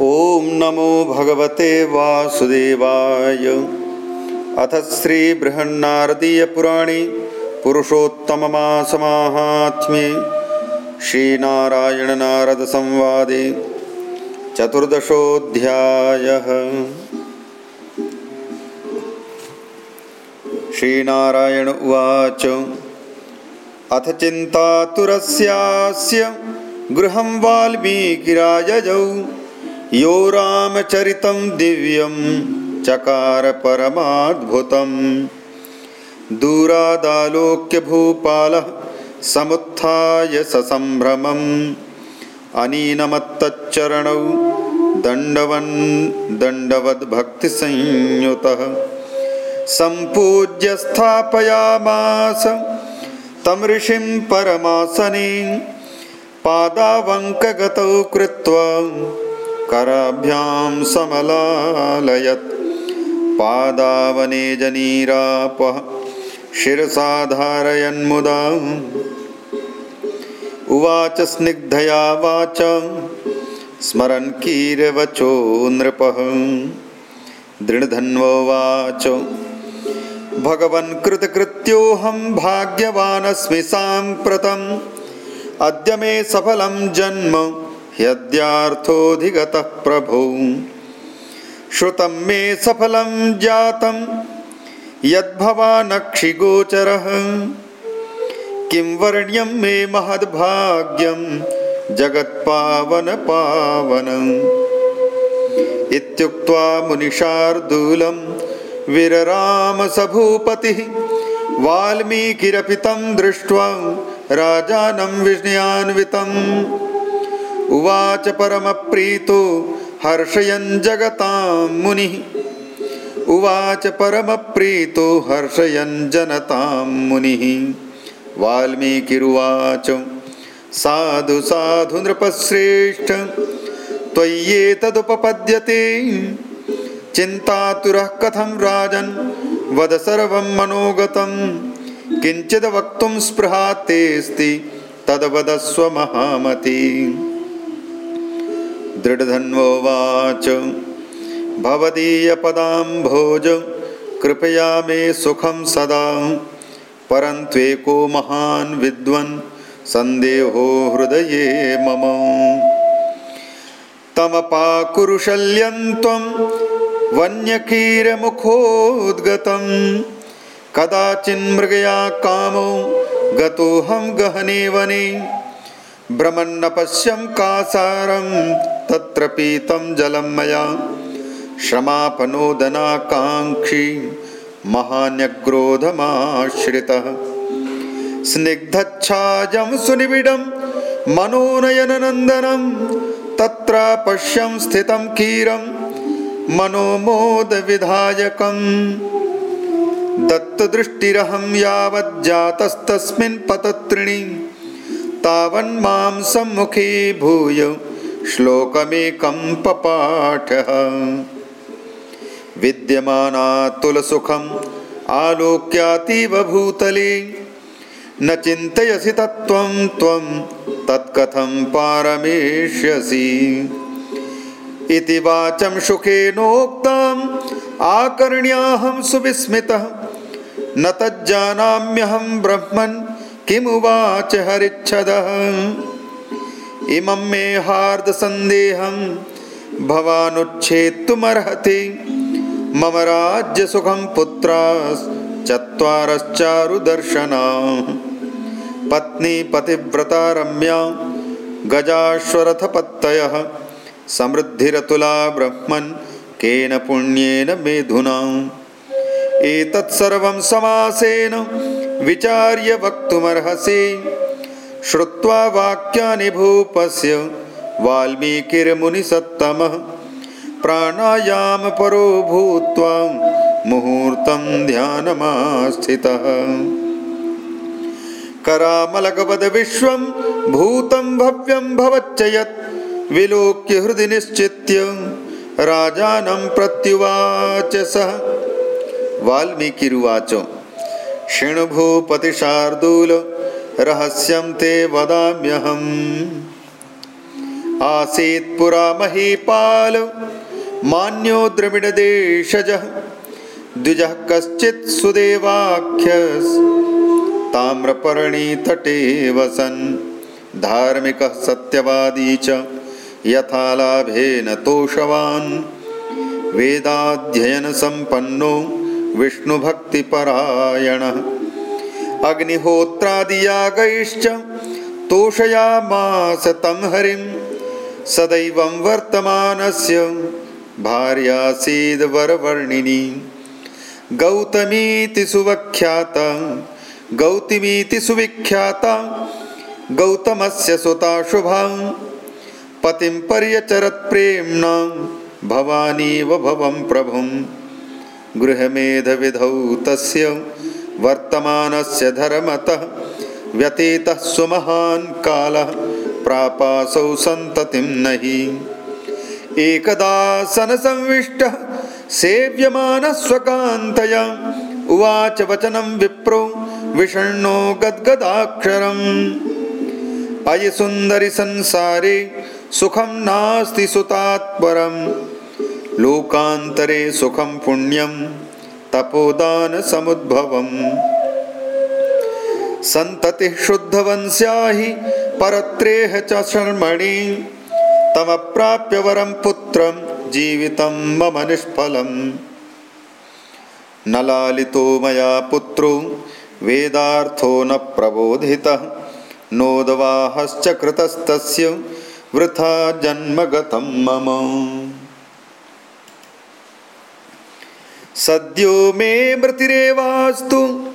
ॐ नमो भगवते वासुदेवाय। अथ श्रीबृहन्नारदीयपुराणे पुरुषोत्तममासमाहात्म्ये श्रीनारायणनारदसंवादे चतुर्दशोऽध्यायः। श्रीनारायण उवाच। अथ चिन्तातुरस्यास्य गृहं वाल्मीकिरायजौ यो रामचरितं दिव्यं चकार परमाद्भुतं दूरादालोक्य भूपालः समुत्थाय ससम्भ्रमम् अनीनमत्तच्चरणौ दण्डवन् दण्डवद्भक्तिसंयुतः। सम्पूज्य स्थापयामास तं ऋषिं परमासने। पादावङ्कगतौ कृत्वा कराभ्यां समलालयत्। पादावने जनीरापः शिरसाधारयन्मुदा उवाच स्निग्धया वाच स्मरन् कीरवचो नृपः दृढधन्वोवाच भगवन् कृतकृत्योऽहं भाग्यवानस्मि साम्प्रतम्। अद्य मे सफलं जन्म ह्यद्यार्थोऽधिगतः प्रभो। श्रुतं मे सफलं जातं यद्भवानक्षिगोचरः। किं वर्ण्यं मे महद्भाग्यं जगत्पावनपावनम्। इत्युक्त्वा मुनिशार्दूलं विरराम स भूपतिः वाल्मीकिरपि तं दृष्ट्वा राजानं विस्मयान्वितम् उवाच परमप्रीतो हर्षयन् जगतां मुनिः। उवाच परमप्रीतो हर्षयन् जनतां मुनिः। वाल्मीकिरुवाच साधु साधु नृपश्रेष्ठ त्वय्येतदुपपद्यते चिन्तातुरः कथं राजन्? वद सर्वं मनोगतं। किञ्चिद् वक्तुं स्पृहा तेऽस्ति तद्वदस्व महामती दृढधन्वोवाच। भवदीयपदाम्भोज कृपया मे सुखं सदा। परन्त्वेको महान् विद्वन् सन्देहो हृदये मम। तमपाकुरुशल्यं त्वं वन्यकीरमुखोद्गतं। कदाचिन्मृगया कामो गतोऽहं गहने वने। भ्रमन्नपश्यं कासारं तत्र पीतं जलं मया। श्रमापनोदनाकाङ्क्षी महान्यग्रोधमाश्रितः। स्निग्धच्छाजं सुनिबिडं मनोनयननन्दनं। तत्र पश्यं स्थितं कीरं मनोमोदविधायकम्। दत्तदृष्टिरहं यावज्जातस्तस्मिन् पतत्रिणि। तावन्मां सम्मुखीभूय श्लोकमेकं पपाठः। विद्यमानातुलसुखम् आलोक्यातीव भूतले। न चिन्तयसि तत्त्वं त्वं तत्कथं पारमेष्यसि। इति वाचं सुखेनोक्ताम् आकर्ण्याहं सुविस्मितः। न तज्जानाम्यहं ब्रह्मन् किमुवाच हरिच्छदः इमं मे हार्दसन्देहं भवानुच्छेत्तुमर्हति। मम राज्यसुखं पुत्राश्चत्वारश्चारुदर्शना पत्नी पतिव्रता रम्या गजाश्वरथपत्तयः। समृद्धिरतुला ब्रह्मन् केन पुण्येन मेधुना। एतत्सर्वं समासेन विचार्य वक्तुमर्हसि श्रुत्वा वाक्यानि भूपस्य वाल्मीकिर्मुनिसत्तमः प्राणायामपरो भूत्वा मुहूर्तं ध्यानमास्थितः। करामलकवद्विश्वं भूतं भव्यं भवच्च यत् विलोक्य हृदि निश्चित्य राजानं प्रत्युवाच सः। वाल्मीकिरुवाच। शृणुभूपतिशार्दूल रहस्यं ते वदाम्यहम्। आसीत् पुरा महीपाल मान्यो द्रविडदेशजः द्विजः कश्चित् सुदेवाख्यस्। ताम्रपर्णीतटे वसन् धार्मिकः सत्यवादी च यथा लाभेन तोषवान्। वेदाध्ययनसम्पन्नो विष्णुभक्तिपरायणः अग्निहोत्रादियागैश्च तोषयामास तं हरिं। सदैवं वर्तमानस्य भार्यासीद्वरवर्णिनी। गौतमीति सुवख्याता गौतमीति सुविख्याता गौतमस्य सुता शुभा। पतिं पर्यचरत्प्रेम्णा भवानीव भवं प्रभुं। गृहमेधविधौ तस्य वर्तमानस्य धर्मतः व्यतीतः सुमहान् कालः प्रापासौ सन्ततिं नहि। एकदा सनसंविष्टः सेव्यमानः स्वकान्तया उवाच वचनं विप्रो विषण्णो गद्गदाक्षरम्। अयि सुन्दरि संसारे सुखं नास्ति सुतात्परं लोकान्तरे सुखं पुण्यं तपोदानसमुद्भवम्। सन्ततिः शुद्धवंस्या हि परत्रेह च शर्मणि। तमप्राप्य वरं पुत्रं जीवितं मम निष्फलम्। न लालितो मया पुत्रो वेदार्थो न प्रबोधितः। नोदवाहश्च कृतस्तस्य वृथा जन्मगतं मम सद्यो मे मृतिरेवास्तु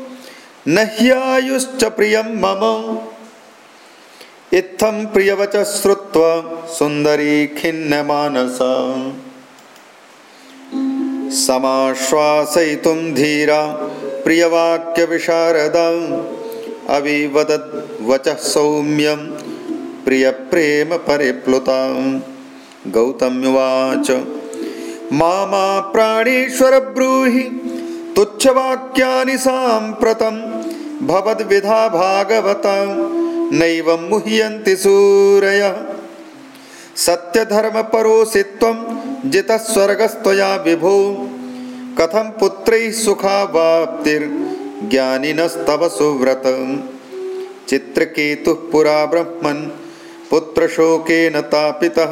न ह्यायुश्च प्रियं मम। इत्थं प्रियवच श्रुत्वा सुन्दरी खिन्नमानसा। समाश्वासयितुं धीरा प्रियवाक्यविशारदा। अविवदद्वचः सौम्यं प्रियप्रेमपरिप्लुता। गौतम्युवाच मा मा प्राणेश्वर ब्रूहि तुच्छवाक्यानि साम्प्रतं भवद्विधा भागवता नैवं मुह्यन्ति सूरयः। सत्यधर्मपरोऽसि त्वं जितस्वर्गस्त्वया विभो कथं पुत्रैः सुखावाप्तिर्ज्ञानिनस्तव सुव्रत। चित्रकेतुः पुरा ब्रह्मन् पुत्रशोकेन तापितः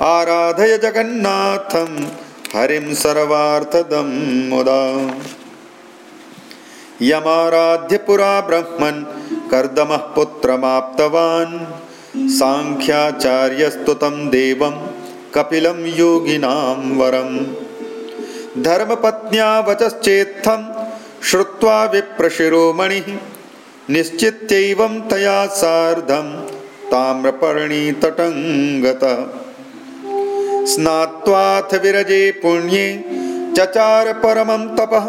आराधय जगन्नाथं हरिं सर्वार्थदं मुदा। यमाराध्य पुरा ब्रह्मन् कर्दमः पुत्रमाप्तवान्। साङ्ख्याचार्यस्तुतं देवं कपिलं योगिनां वरम्। धर्मपत्न्या वचश्चेत्थं श्रुत्वा विप्रशिरोमणिः। निश्चित्यैवं तया सार्धं ताम्रपर्णीतटं गतः स्नात्वाथ विरजे पुण्ये चचार परमं तपः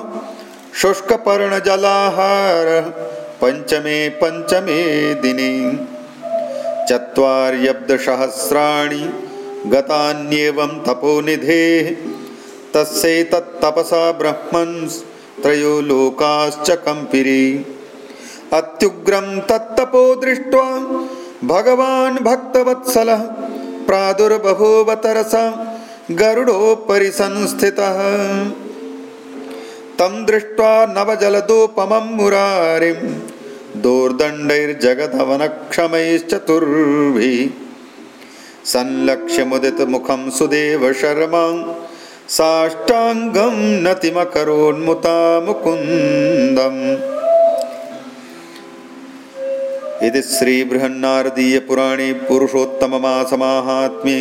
शुष्कपर्णजलाहारः पञ्चमे पञ्चमे दिने। चत्वार्यब्दसहस्राणि गतान्येवं तपोनिधेः तस्यैतत्तपसा ब्रह्मन् त्रयो लोकाश्च कम्पिरि। अत्युग्रं तत्तपो दृष्ट्वा भगवान् भक्तवत्सलः प्रादुर्बभूवतरसा गरुडोपरि संस्थितः तं दृष्ट्वा नवजलदोपमं मुरारिं दोर्दण्डैर्जगदवनक्षमैश्चतुर्भिः संलक्ष्यमुदितमुखं सुदेवशर्मा साष्टाङ्गं नतिमकरोन्मुता मुकुन्दम् इति श्रीबृहन्नारदीयपुराणे पुरुषोत्तममासमाहात्म्ये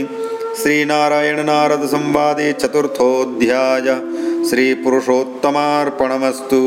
श्रीनारायणनारदसंवादे चतुर्थोऽध्याय श्रीपुरुषोत्तमार्पणमस्तु